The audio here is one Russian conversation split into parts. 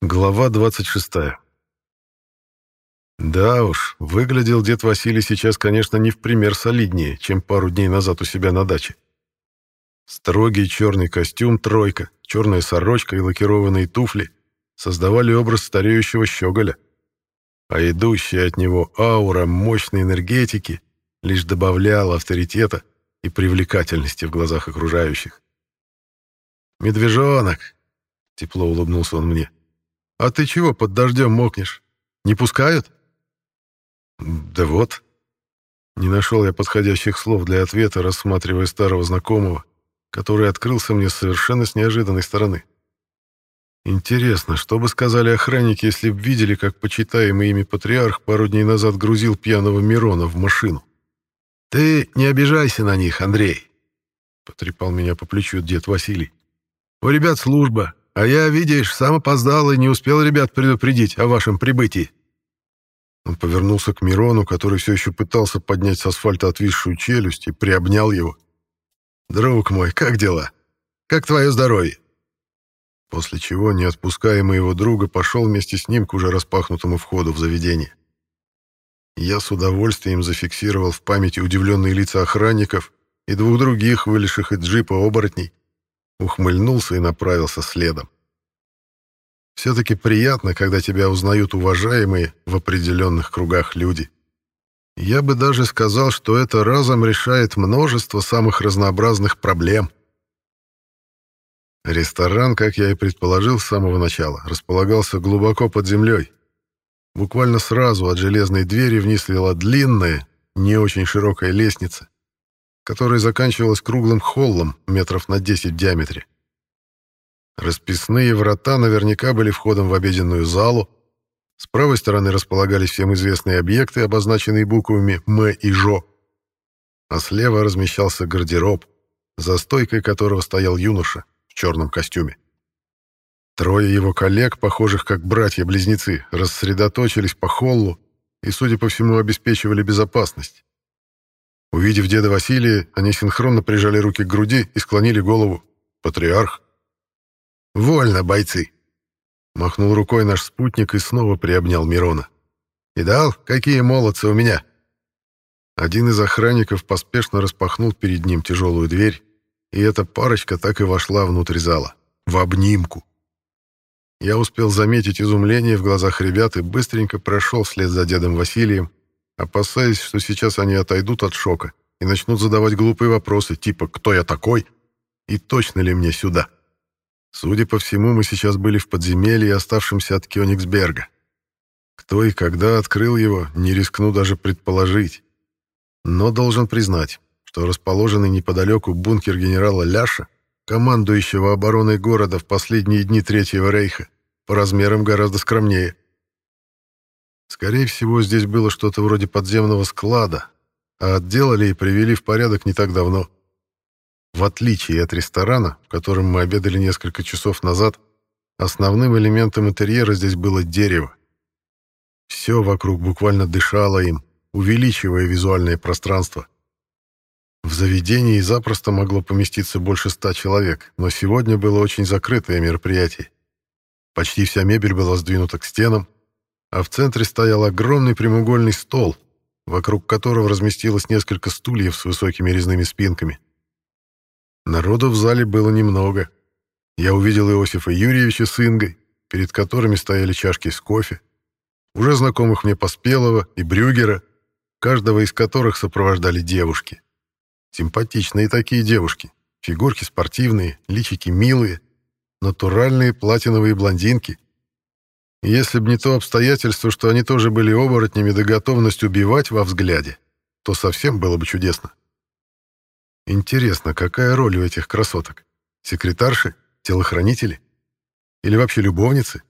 Глава 26. Да уж, выглядел дед Василий сейчас, конечно, не в пример солиднее, чем пару дней назад у себя на даче. Строгий черный костюм «тройка», черная сорочка и лакированные туфли создавали образ стареющего щеголя, а идущая от него аура мощной энергетики лишь добавляла авторитета и привлекательности в глазах окружающих. «Медвежонок!» — тепло улыбнулся он мне. «А ты чего под дождем мокнешь? Не пускают?» «Да вот». Не нашел я подходящих слов для ответа, рассматривая старого знакомого, который открылся мне совершенно с неожиданной стороны. Интересно, что бы сказали охранники, если б видели, как почитаемый ими патриарх пару дней назад грузил пьяного Мирона в машину? «Ты не обижайся на них, Андрей», — потрепал меня по плечу дед Василий. «У ребят служба, а я, видишь, сам опоздал и не успел ребят предупредить о вашем прибытии». Он повернулся к Мирону, который все еще пытался поднять с асфальта отвисшую челюсть, и приобнял его. «Друг мой, как дела? Как твое здоровье?» После чего, не отпуская моего друга, пошел вместе с ним к уже распахнутому входу в заведение. Я с удовольствием зафиксировал в памяти удивленные лица охранников и двух других, вылезших из джипа оборотней, ухмыльнулся и направился следом. Все-таки приятно, когда тебя узнают уважаемые в определенных кругах люди. Я бы даже сказал, что это разом решает множество самых разнообразных проблем. Ресторан, как я и предположил с самого начала, располагался глубоко под землей. Буквально сразу от железной двери вниз вела длинная, не очень широкая лестница, которая заканчивалась круглым холлом метров на 10 в диаметре. Расписные врата наверняка были входом в обеденную залу. С правой стороны располагались всем известные объекты, обозначенные буквами «М» и «Жо». А слева размещался гардероб, за стойкой которого стоял юноша в черном костюме. Трое его коллег, похожих как братья-близнецы, рассредоточились по холлу и, судя по всему, обеспечивали безопасность. Увидев деда Василия, они синхронно прижали руки к груди и склонили голову. «Патриарх!» «Вольно, бойцы!» Махнул рукой наш спутник и снова приобнял Мирона. «Видал, какие молодцы у меня!» Один из охранников поспешно распахнул перед ним тяжелую дверь, и эта парочка так и вошла внутрь зала. В обнимку. Я успел заметить изумление в глазах ребят и быстренько прошел вслед за дедом Василием, опасаясь, что сейчас они отойдут от шока и начнут задавать глупые вопросы, типа «Кто я такой?» и «Точно ли мне сюда?». Судя по всему, мы сейчас были в подземелье, оставшемся от Кёнигсберга. Кто и когда открыл его, не рискну даже предположить. Но должен признать, что расположенный неподалеку бункер генерала Ляша командующего обороной города в последние дни Третьего Рейха, по размерам гораздо скромнее. Скорее всего, здесь было что-то вроде подземного склада, а отделали и привели в порядок не так давно. В отличие от ресторана, в котором мы обедали несколько часов назад, основным элементом интерьера здесь было дерево. Все вокруг буквально дышало им, увеличивая визуальное пространство — в заведении запросто могло поместиться больше ста человек, но сегодня было очень закрытое мероприятие. Почти вся мебель была сдвинута к стенам, а в центре стоял огромный прямоугольный стол, вокруг которого разместилось несколько стульев с высокими резными спинками. Народу в зале было немного. Я увидел Иосифа Юрьевича с Ингой, перед которыми стояли чашки с кофе, уже знакомых мне Поспелого и Брюгера, каждого из которых сопровождали девушки. Симпатичные такие девушки. Фигурки спортивные, личики милые, натуральные платиновые блондинки. Если бы не то обстоятельство, что они тоже были оборотнями да готовность убивать во взгляде, то совсем было бы чудесно. Интересно, какая роль у этих красоток? Секретарши? Телохранители? Или вообще любовницы?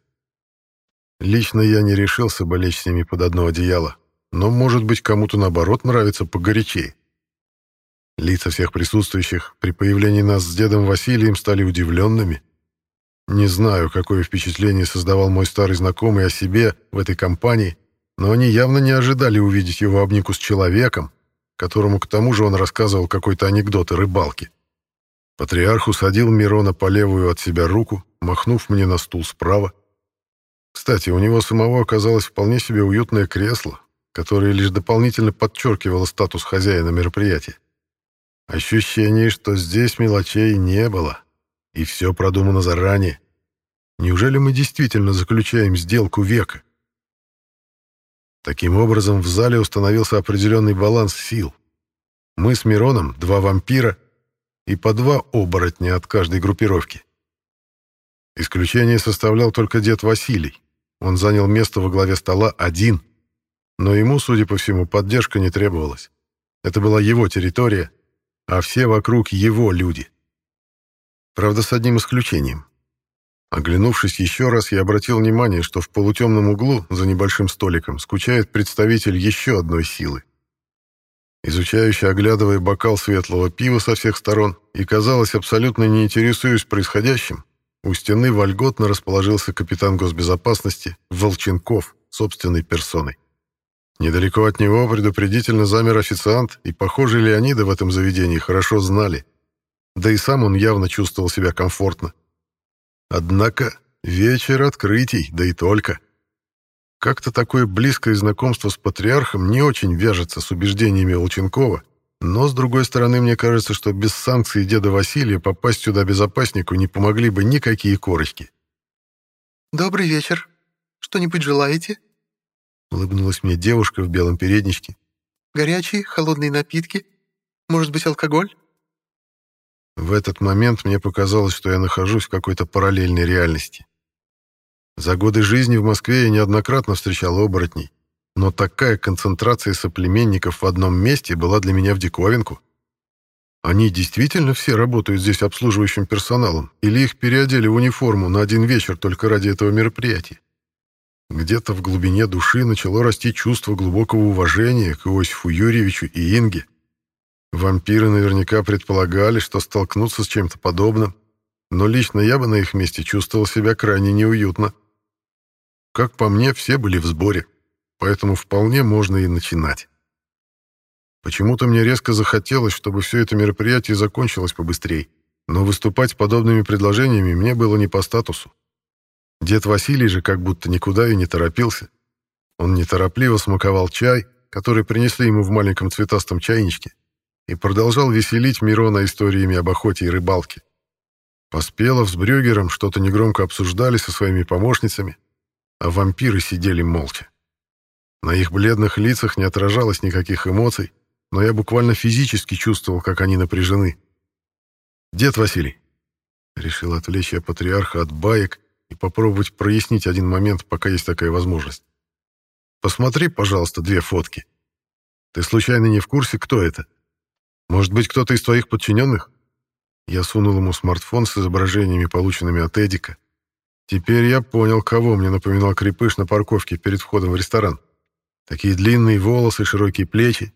Лично я не решился бы лечь с ними под одно одеяло, но, может быть, кому-то наоборот нравится погорячее. Лица всех присутствующих при появлении нас с дедом Василием стали удивленными. Не знаю, какое впечатление создавал мой старый знакомый о себе в этой компании, но они явно не ожидали увидеть его обнику с человеком, которому к тому же он рассказывал какой-то анекдот о рыбалке. Патриарх усадил Мирона по левую от себя руку, махнув мне на стул справа. Кстати, у него самого оказалось вполне себе уютное кресло, которое лишь дополнительно подчеркивало статус хозяина мероприятия. Ощущение, что здесь мелочей не было, и все продумано заранее. Неужели мы действительно заключаем сделку века? Таким образом, в зале установился определенный баланс сил. Мы с Мироном — два вампира и по два оборотня от каждой группировки. Исключение составлял только дед Василий. Он занял место во главе стола один, но ему, судя по всему, поддержка не требовалась. Это была его территория, а все вокруг его люди. Правда, с одним исключением. Оглянувшись еще раз, я обратил внимание, что в полутемном углу, за небольшим столиком, скучает представитель еще одной силы. Изучающий, оглядывая бокал светлого пива со всех сторон и, казалось, абсолютно не интересуясь происходящим, у стены вольготно расположился капитан госбезопасности Волченков собственной персоной. Недалеко от него предупредительно замер официант, и, похоже, Леонида в этом заведении хорошо знали. Да и сам он явно чувствовал себя комфортно. Однако вечер открытий, да и только. Как-то такое близкое знакомство с патриархом не очень вяжется с убеждениями Волченкова, но, с другой стороны, мне кажется, что без санкций деда Василия попасть сюда безопаснику не помогли бы никакие корочки. «Добрый вечер. Что-нибудь желаете?» Улыбнулась мне девушка в белом передничке. «Горячие, холодные напитки? Может быть, алкоголь?» В этот момент мне показалось, что я нахожусь в какой-то параллельной реальности. За годы жизни в Москве я неоднократно встречал оборотней, но такая концентрация соплеменников в одном месте была для меня в диковинку. Они действительно все работают здесь обслуживающим персоналом, или их переодели в униформу на один вечер только ради этого мероприятия? Где-то в глубине души начало расти чувство глубокого уважения к Иосифу Юрьевичу и Инге, Вампиры наверняка предполагали, что столкнутся с чем-то подобным, но лично я бы на их месте чувствовал себя крайне неуютно. Как по мне, все были в сборе, поэтому вполне можно и начинать. Почему-то мне резко захотелось, чтобы все это мероприятие закончилось побыстрее, но выступать с подобными предложениями мне было не по статусу. Дед Василий же как будто никуда и не торопился. Он неторопливо смаковал чай, который принесли ему в маленьком цветастом чайничке, и продолжал веселить Мирона историями об охоте и рыбалке. Поспелов с Брюгером что-то негромко обсуждали со своими помощницами, а вампиры сидели молча. На их бледных лицах не отражалось никаких эмоций, но я буквально физически чувствовал, как они напряжены. «Дед Василий», — решил отвлечь я патриарха от баек и попробовать прояснить один момент, пока есть такая возможность. «Посмотри, пожалуйста, две фотки. Ты случайно не в курсе, кто это?» Может быть, кто-то из твоих подчиненных?» Я сунул ему смартфон с изображениями, полученными от Эдика. Теперь я понял, кого мне напоминал крепыш на парковке перед входом в ресторан. Такие длинные волосы, широкие плечи.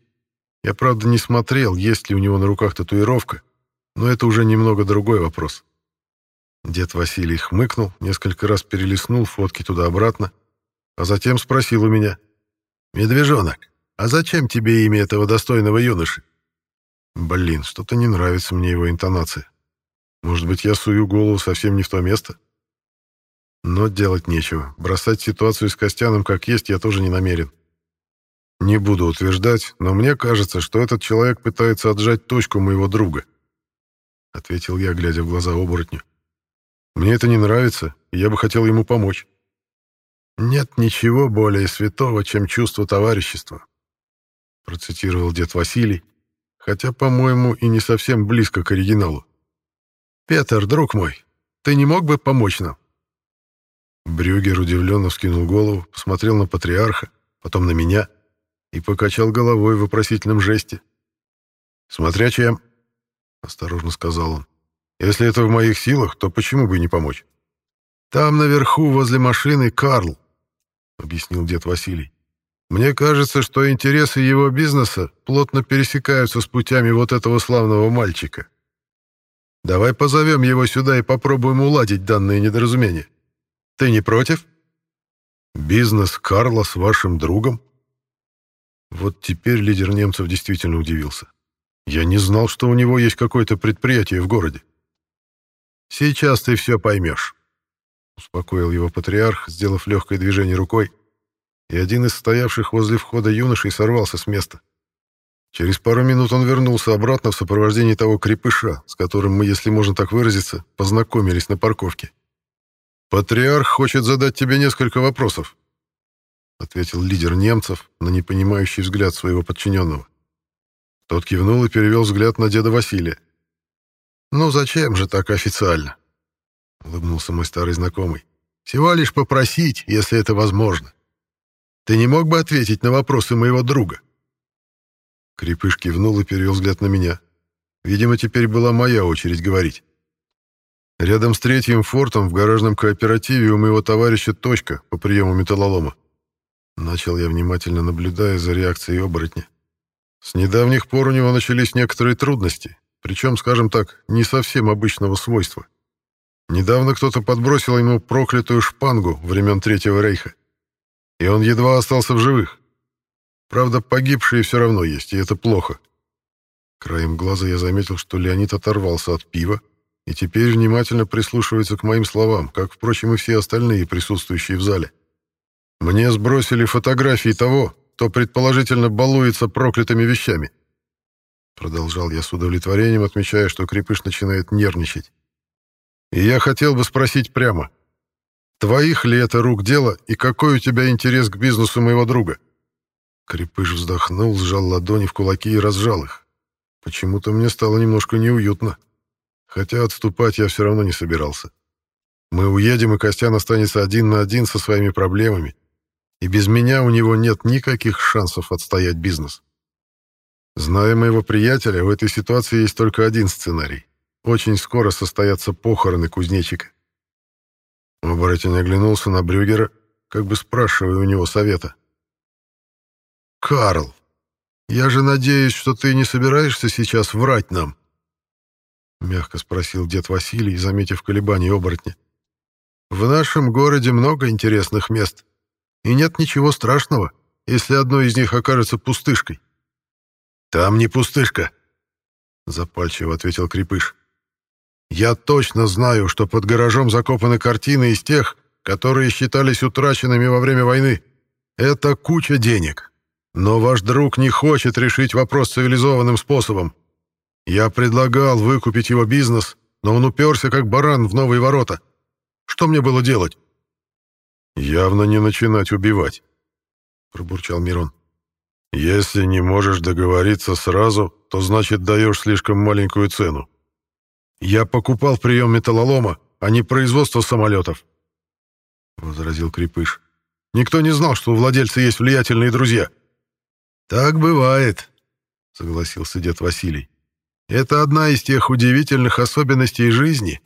Я, правда, не смотрел, есть ли у него на руках татуировка, но это уже немного другой вопрос. Дед Василий хмыкнул, несколько раз перелистнул фотки туда-обратно, а затем спросил у меня. «Медвежонок, а зачем тебе имя этого достойного юноши?» Блин, что-то не нравится мне его интонация. Может быть, я сую голову совсем не в то место? Но делать нечего. Бросать ситуацию с Костяном как есть я тоже не намерен. Не буду утверждать, но мне кажется, что этот человек пытается отжать точку моего друга. Ответил я, глядя в глаза оборотню. Мне это не нравится, и я бы хотел ему помочь. Нет ничего более святого, чем чувство товарищества. Процитировал дед Василий, хотя, по-моему, и не совсем близко к оригиналу. «Петер, друг мой, ты не мог бы помочь нам?» Брюгер удивленно вскинул голову, посмотрел на патриарха, потом на меня и покачал головой в вопросительном жесте. «Смотря чем», — осторожно сказал он. «Если это в моих силах, то почему бы не помочь?» «Там наверху, возле машины, Карл», — объяснил дед Василий. Мне кажется, что интересы его бизнеса плотно пересекаются с путями вот этого славного мальчика. Давай позовем его сюда и попробуем уладить данное недоразумение. Ты не против? Бизнес Карла с вашим другом? Вот теперь лидер немцев действительно удивился. Я не знал, что у него есть какое-то предприятие в городе. Сейчас ты все поймешь. — успокоил его патриарх, сделав легкое движение рукой, и один из стоявших возле входа юношей сорвался с места. Через пару минут он вернулся обратно в сопровождении того крепыша, с которым мы, если можно так выразиться, познакомились на парковке. «Патриарх хочет задать тебе несколько вопросов», — ответил лидер немцев на непонимающий взгляд своего подчиненного. Тот кивнул и перевел взгляд на деда Василия. «Ну зачем же так официально?» — улыбнулся мой старый знакомый. «Всего лишь попросить, если это возможно. Ты не мог бы ответить на вопросы моего друга?» Крепыш кивнул и перевел взгляд на меня. Видимо, теперь была моя очередь говорить. Рядом с третьим фортом в гаражном кооперативе у моего товарища точка по приему металлолома. Начал я внимательно наблюдая за реакцией оборотня. С недавних пор у него начались некоторые трудности, причем, скажем так, не совсем обычного свойства. Недавно кто-то подбросил ему проклятую шпангу времен Третьего Рейха, и он едва остался в живых. Правда, погибшие все равно есть, и это плохо. Краем глаза я заметил, что Леонид оторвался от пива и теперь внимательно прислушивается к моим словам, как, впрочем, и все остальные присутствующие в зале. Мне сбросили фотографии того, кто предположительно балуется проклятыми вещами. Продолжал я с удовлетворением, отмечая, что крепыш начинает нервничать. И я хотел бы спросить прямо. Твоих ли это рук дело, и какой у тебя интерес к бизнесу моего друга? — Крепыш вздохнул, сжал ладони в кулаки и разжал их. Почему-то мне стало немножко неуютно. Хотя отступать я все равно не собирался. Мы уедем, и Костян останется один на один со своими проблемами. И без меня у него нет никаких шансов отстоять бизнес. Зная моего приятеля, в этой ситуации есть только один сценарий. Очень скоро состоятся похороны кузнечика. Оборотень оглянулся на Брюгера, как бы спрашивая у него совета. «Карл, я же надеюсь, что ты не собираешься сейчас врать нам?» Мягко спросил дед Василий, заметив колебания оборотня. «В нашем городе много интересных мест, и нет ничего страшного, если одно из них окажется пустышкой». «Там не пустышка», — запальчиво ответил Крепыш. «Я точно знаю, что под гаражом закопаны картины из тех, которые считались утраченными во время войны. Это куча денег, но ваш друг не хочет решить вопрос цивилизованным способом. Я предлагал выкупить его бизнес, но он уперся как баран в новые ворота. Что мне было делать? Явно не начинать убивать, пробурчал Мирон. Если не можешь договориться сразу, то значит даешь слишком маленькую цену. Я покупал прием металлолома, а не производство самолетов, возразил Крепыш. Никто не знал, что у владельца есть влиятельные друзья. «Так бывает», — согласился дед Василий. «Это одна из тех удивительных особенностей жизни,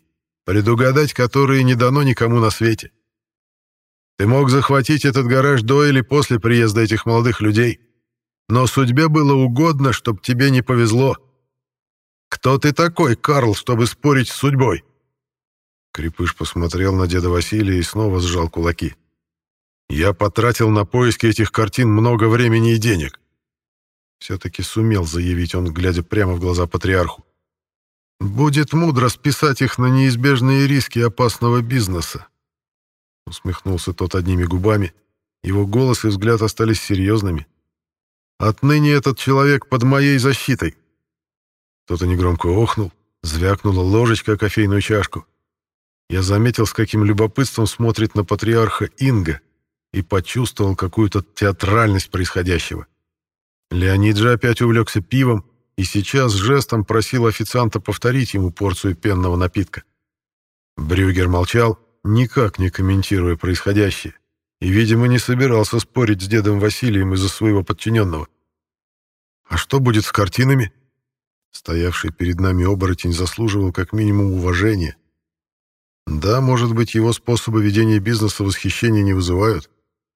предугадать которые не дано никому на свете. Ты мог захватить этот гараж до или после приезда этих молодых людей, но судьбе было угодно, чтобы тебе не повезло. Кто ты такой, Карл, чтобы спорить с судьбой?» Крепыш посмотрел на деда Василия и снова сжал кулаки. «Я потратил на поиски этих картин много времени и денег. Все-таки сумел заявить он, глядя прямо в глаза патриарху. «Будет мудро списать их на неизбежные риски опасного бизнеса», усмехнулся тот одними губами. Его голос и взгляд остались серьезными. «Отныне этот человек под моей защитой». Кто-то негромко охнул, звякнула ложечка о кофейную чашку. Я заметил, с каким любопытством смотрит на патриарха Инга и почувствовал какую-то театральность происходящего. Леонид же опять увлекся пивом и сейчас жестом просил официанта повторить ему порцию пенного напитка. Брюгер молчал, никак не комментируя происходящее, и, видимо, не собирался спорить с дедом Василием из-за своего подчиненного. «А что будет с картинами?» Стоявший перед нами оборотень заслуживал как минимум уважения. Да, может быть, его способы ведения бизнеса восхищения не вызывают,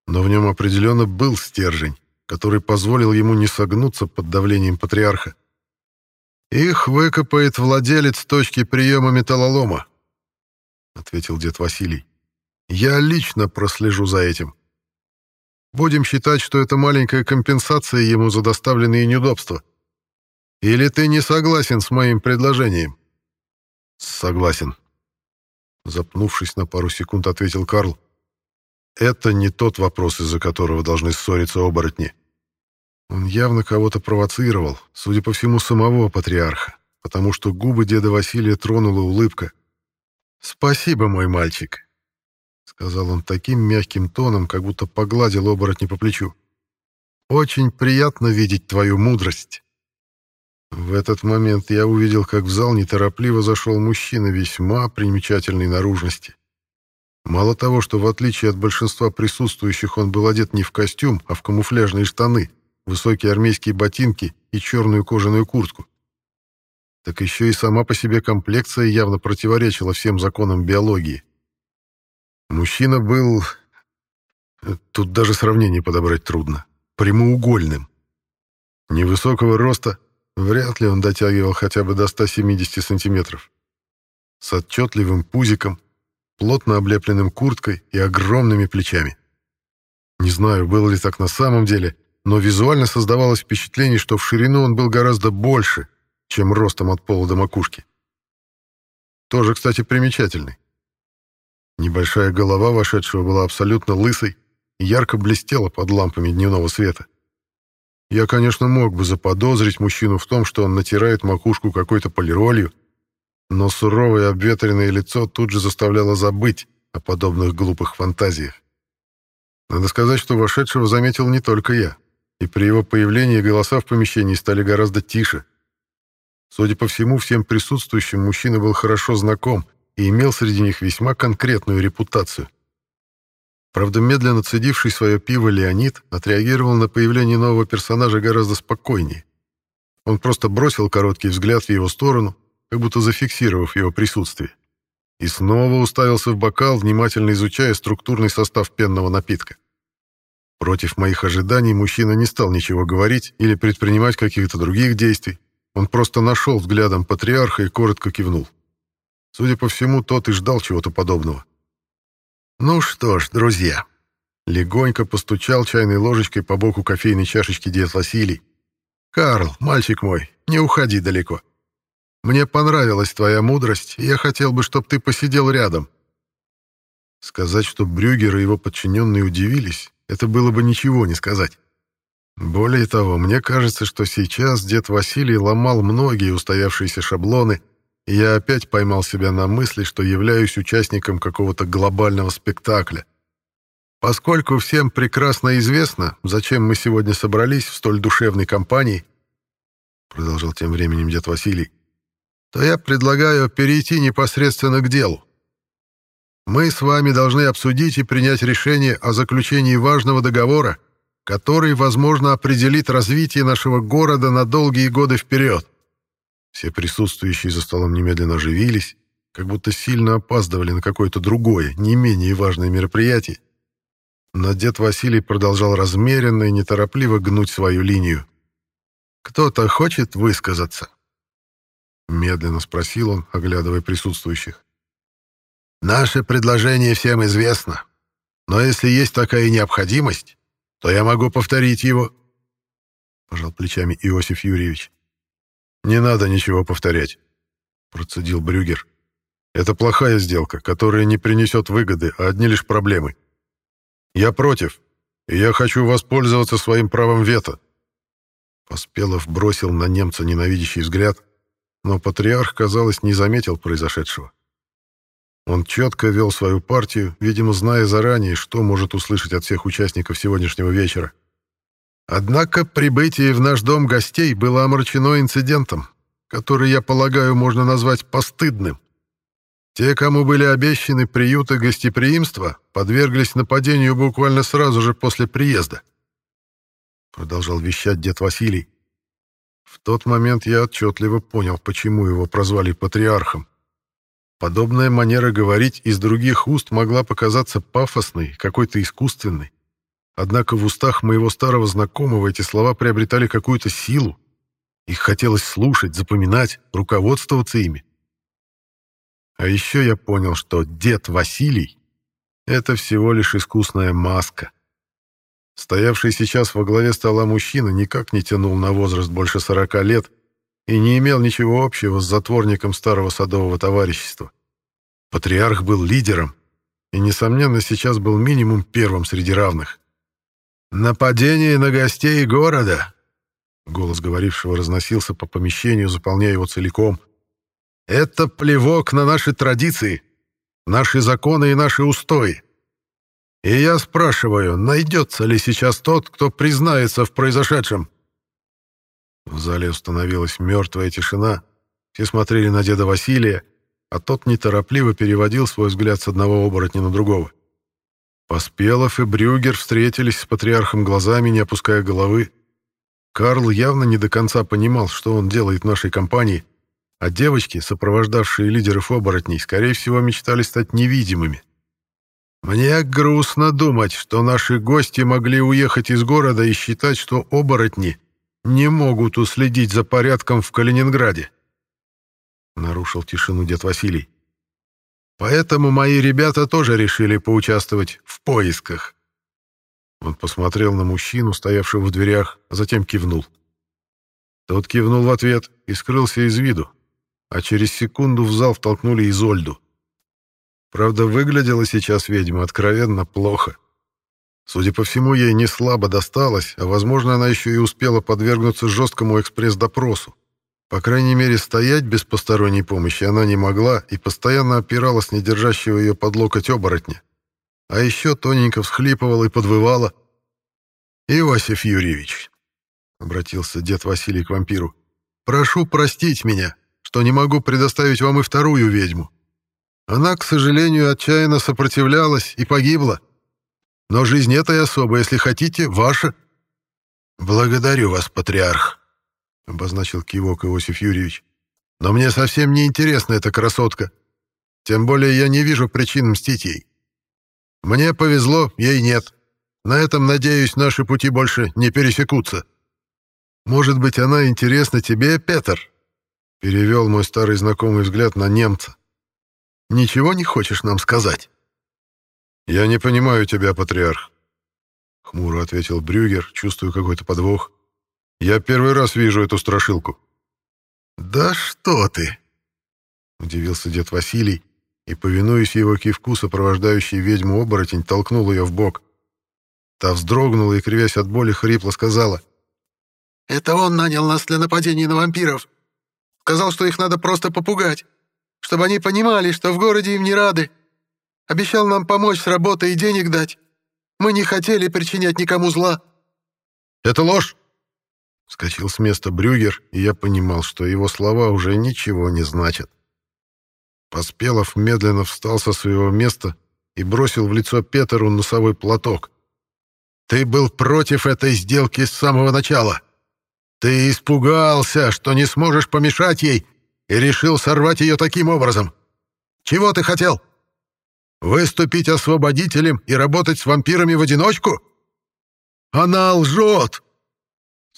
но в нем определенно был стержень который позволил ему не согнуться под давлением патриарха. «Их выкопает владелец точки приема металлолома», — ответил дед Василий. «Я лично прослежу за этим. Будем считать, что это маленькая компенсация ему за доставленные неудобства. Или ты не согласен с моим предложением?» «Согласен», Запнувшись на пару секунд, ответил Карл. Это не тот вопрос, из-за которого должны ссориться оборотни. Он явно кого-то провоцировал, судя по всему, самого патриарха, потому что губы деда Василия тронула улыбка. «Спасибо, мой мальчик», — сказал он таким мягким тоном, как будто погладил оборотни по плечу. «Очень приятно видеть твою мудрость». В этот момент я увидел, как в зал неторопливо зашел мужчина весьма примечательной наружности. Мало того, что в отличие от большинства присутствующих он был одет не в костюм, а в камуфляжные штаны, высокие армейские ботинки и черную кожаную куртку, так еще и сама по себе комплекция явно противоречила всем законам биологии. Мужчина был... Тут даже сравнение подобрать трудно. Прямоугольным. Невысокого роста, вряд ли он дотягивал хотя бы до 170 сантиметров. С отчетливым пузиком, плотно облепленным курткой и огромными плечами. Не знаю, было ли так на самом деле, но визуально создавалось впечатление, что в ширину он был гораздо больше, чем ростом от пола до макушки. Тоже, кстати, примечательный. Небольшая голова вошедшего была абсолютно лысой и ярко блестела под лампами дневного света. Я, конечно, мог бы заподозрить мужчину в том, что он натирает макушку какой-то полиролью, но суровое обветренное лицо тут же заставляло забыть о подобных глупых фантазиях. Надо сказать, что вошедшего заметил не только я, и при его появлении голоса в помещении стали гораздо тише. Судя по всему, всем присутствующим мужчина был хорошо знаком и имел среди них весьма конкретную репутацию. Правда, медленно цедивший свое пиво Леонид отреагировал на появление нового персонажа гораздо спокойнее. Он просто бросил короткий взгляд в его сторону, как будто зафиксировав его присутствие. И снова уставился в бокал, внимательно изучая структурный состав пенного напитка. Против моих ожиданий мужчина не стал ничего говорить или предпринимать каких-то других действий. Он просто нашел взглядом патриарха и коротко кивнул. Судя по всему, тот и ждал чего-то подобного. «Ну что ж, друзья», — легонько постучал чайной ложечкой по боку кофейной чашечки дед Василий. «Карл, мальчик мой, не уходи далеко. Мне понравилась твоя мудрость, и я хотел бы, чтобы ты посидел рядом». Сказать, что Брюгер и его подчиненные удивились, это было бы ничего не сказать. Более того, мне кажется, что сейчас дед Василий ломал многие устоявшиеся шаблоны, я опять поймал себя на мысли, что являюсь участником какого-то глобального спектакля. Поскольку всем прекрасно известно, зачем мы сегодня собрались в столь душевной компании, продолжал тем временем дед Василий, то я предлагаю перейти непосредственно к делу. Мы с вами должны обсудить и принять решение о заключении важного договора, который, возможно, определит развитие нашего города на долгие годы вперед. Все присутствующие за столом немедленно оживились, как будто сильно опаздывали на какое-то другое, не менее важное мероприятие. Но дед Василий продолжал размеренно и неторопливо гнуть свою линию. «Кто-то хочет высказаться?» Медленно спросил он, оглядывая присутствующих. «Наше предложение всем известно. Но если есть такая необходимость, то я могу повторить его». Пожал плечами Иосиф Юрьевич. «Не надо ничего повторять», — процедил Брюгер. «Это плохая сделка, которая не принесет выгоды, а одни лишь проблемы. Я против, и я хочу воспользоваться своим правом вето». Поспелов бросил на немца ненавидящий взгляд, но патриарх, казалось, не заметил произошедшего. Он четко вел свою партию, видимо, зная заранее, что может услышать от всех участников сегодняшнего вечера. Однако прибытие в наш дом гостей было омрачено инцидентом, который, я полагаю, можно назвать постыдным. Те, кому были обещаны приют и гостеприимство, подверглись нападению буквально сразу же после приезда. Продолжал вещать дед Василий. В тот момент я отчетливо понял, почему его прозвали патриархом. Подобная манера говорить из других уст могла показаться пафосной, какой-то искусственной. Однако в устах моего старого знакомого эти слова приобретали какую-то силу. Их хотелось слушать, запоминать, руководствоваться ими. А еще я понял, что дед Василий — это всего лишь искусная маска — Стоявший сейчас во главе стола мужчина никак не тянул на возраст больше сорока лет и не имел ничего общего с затворником старого садового товарищества. Патриарх был лидером и, несомненно, сейчас был минимум первым среди равных. «Нападение на гостей города!» Голос говорившего разносился по помещению, заполняя его целиком. «Это плевок на наши традиции, наши законы и наши устои. И я спрашиваю, найдется ли сейчас тот, кто признается в произошедшем?» В зале установилась мертвая тишина. Все смотрели на деда Василия, а тот неторопливо переводил свой взгляд с одного оборотня на другого. Поспелов и Брюгер встретились с патриархом глазами, не опуская головы. Карл явно не до конца понимал, что он делает в нашей компании, а девочки, сопровождавшие лидеров оборотней, скорее всего, мечтали стать невидимыми. Мне грустно думать, что наши гости могли уехать из города и считать, что оборотни не могут уследить за порядком в Калининграде. Нарушил тишину дед Василий. Поэтому мои ребята тоже решили поучаствовать в поисках. Он посмотрел на мужчину, стоявшего в дверях, а затем кивнул. Тот кивнул в ответ и скрылся из виду, а через секунду в зал втолкнули Изольду. Правда, выглядела сейчас ведьма откровенно плохо. Судя по всему, ей не слабо досталось, а, возможно, она еще и успела подвергнуться жесткому экспресс-допросу. По крайней мере, стоять без посторонней помощи она не могла и постоянно опиралась на держащего ее под локоть оборотня. А еще тоненько всхлипывала и подвывала. «Иосиф Юрьевич», — обратился дед Василий к вампиру, — «прошу простить меня, что не могу предоставить вам и вторую ведьму. Она, к сожалению, отчаянно сопротивлялась и погибла. Но жизнь этой особы, если хотите, ваша». «Благодарю вас, патриарх», — обозначил кивок Иосиф Юрьевич. «Но мне совсем не интересна эта красотка. Тем более я не вижу причин мстить ей. Мне повезло, ей нет. На этом, надеюсь, наши пути больше не пересекутся. Может быть, она интересна тебе, Петр?» Перевел мой старый знакомый взгляд на немца. «Ничего не хочешь нам сказать?» «Я не понимаю тебя, патриарх», — хмуро ответил Брюгер, чувствуя какой-то подвох. «Я первый раз вижу эту страшилку». «Да что ты!» — удивился дед Василий, и, повинуясь его кивку, сопровождающий ведьму-оборотень толкнул ее в бок. Та вздрогнула и, кривясь от боли, хрипло сказала. «Это он нанял нас для нападения на вампиров. Сказал, что их надо просто попугать, чтобы они понимали, что в городе им не рады. Обещал нам помочь с работой и денег дать. Мы не хотели причинять никому зла». «Это ложь!» Скочил с места Брюгер, и я понимал, что его слова уже ничего не значат. Поспелов медленно встал со своего места и бросил в лицо Петеру носовой платок. «Ты был против этой сделки с самого начала. Ты испугался, что не сможешь помешать ей, и решил сорвать ее таким образом. Чего ты хотел? Выступить освободителем и работать с вампирами в одиночку? Она лжет!»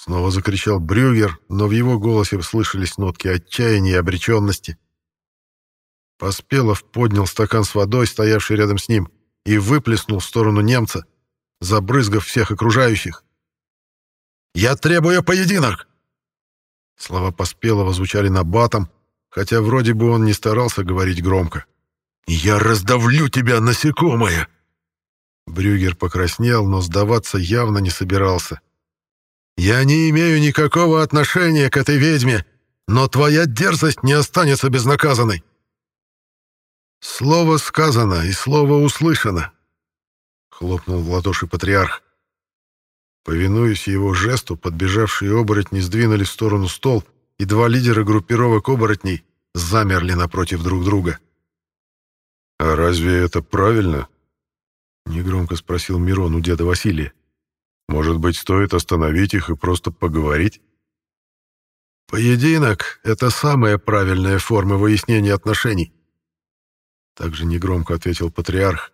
Снова закричал Брюгер, но в его голосе слышались нотки отчаяния и обреченности. Поспелов поднял стакан с водой, стоявший рядом с ним, и выплеснул в сторону немца, забрызгав всех окружающих. «Я требую поединок!» Слова Поспелова звучали на батом, хотя вроде бы он не старался говорить громко. «Я раздавлю тебя, насекомое!» Брюгер покраснел, но сдаваться явно не собирался. «Я не имею никакого отношения к этой ведьме, но твоя дерзость не останется безнаказанной. «Слово сказано и слово услышано», — хлопнул в ладоши патриарх. Повинуясь его жесту, подбежавшие оборотни сдвинули в сторону стол, и два лидера группировок оборотней замерли напротив друг друга. «А разве это правильно?» — негромко спросил Мирон у деда Василия. «Может быть, стоит остановить их и просто поговорить?» «Поединок — это самая правильная форма выяснения отношений», также негромко ответил патриарх.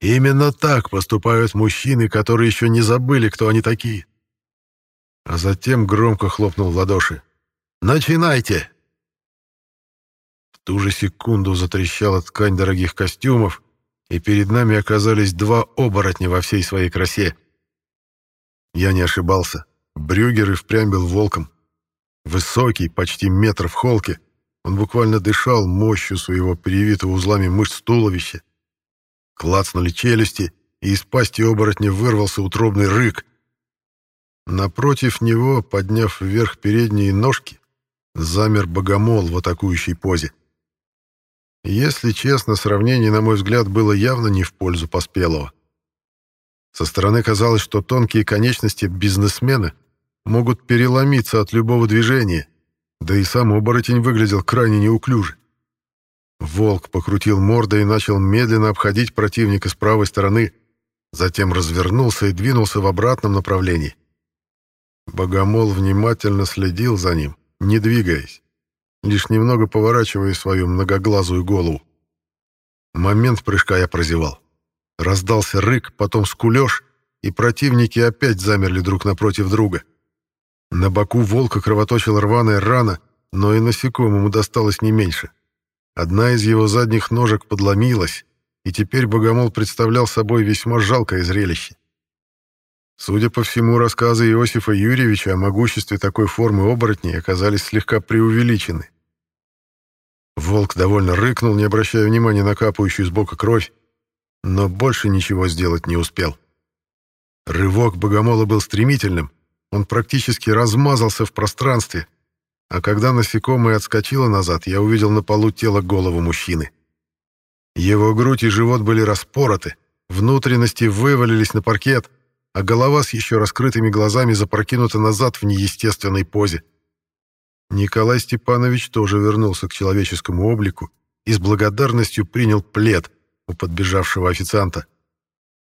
Именно так поступают мужчины, которые еще не забыли, кто они такие. А затем громко хлопнул в ладоши. «Начинайте!» В ту же секунду затрещала ткань дорогих костюмов, и перед нами оказались два оборотня во всей своей красе. Я не ошибался. Брюгер и впрямь был волком. Высокий, почти метр в холке, Он буквально дышал мощью своего перевитого узлами мышц туловища. Клацнули челюсти, и из пасти оборотня вырвался утробный рык. Напротив него, подняв вверх передние ножки, замер богомол в атакующей позе. Если честно, сравнение, на мой взгляд, было явно не в пользу Поспелого. Со стороны казалось, что тонкие конечности бизнесмена могут переломиться от любого движения, да и сам оборотень выглядел крайне неуклюже. Волк покрутил мордой и начал медленно обходить противника с правой стороны, затем развернулся и двинулся в обратном направлении. Богомол внимательно следил за ним, не двигаясь, лишь немного поворачивая свою многоглазую голову. Момент прыжка я прозевал. Раздался рык, потом скулёж, и противники опять замерли друг напротив друга. На боку волка кровоточила рваная рана, но и насекомому досталось не меньше. Одна из его задних ножек подломилась, и теперь богомол представлял собой весьма жалкое зрелище. Судя по всему, рассказы Иосифа Юрьевича о могуществе такой формы оборотней оказались слегка преувеличены. Волк довольно рыкнул, не обращая внимания на капающую с бока кровь, но больше ничего сделать не успел. Рывок богомола был стремительным, он практически размазался в пространстве, а когда насекомое отскочило назад, я увидел на полу тело головы мужчины. Его грудь и живот были распороты, внутренности вывалились на паркет, а голова с еще раскрытыми глазами запрокинута назад в неестественной позе. Николай Степанович тоже вернулся к человеческому облику и с благодарностью принял плед у подбежавшего официанта.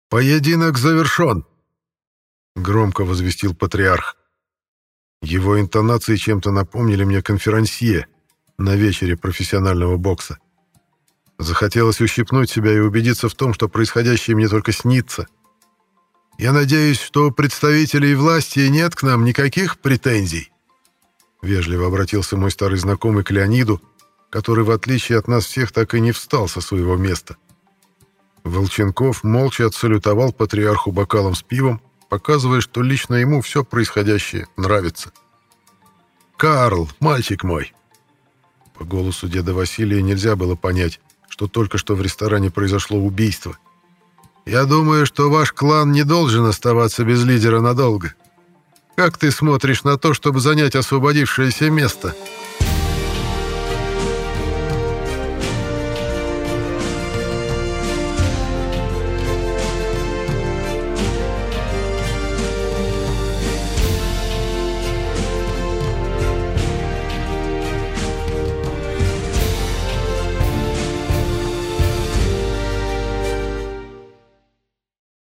«Поединок завершен!» — громко возвестил патриарх. Его интонации чем-то напомнили мне конферансье на вечере профессионального бокса. Захотелось ущипнуть себя и убедиться в том, что происходящее мне только снится. «Я надеюсь, что у представителей власти нет к нам никаких претензий?» Вежливо обратился мой старый знакомый к Леониду, который, в отличие от нас всех, так и не встал со своего места. Волченков молча отсалютовал патриарху бокалом с пивом, показывая, что лично ему все происходящее нравится. «Карл, мальчик мой!» По голосу деда Василия нельзя было понять, что только что в ресторане произошло убийство. «Я думаю, что ваш клан не должен оставаться без лидера надолго. Как ты смотришь на то, чтобы занять освободившееся место?»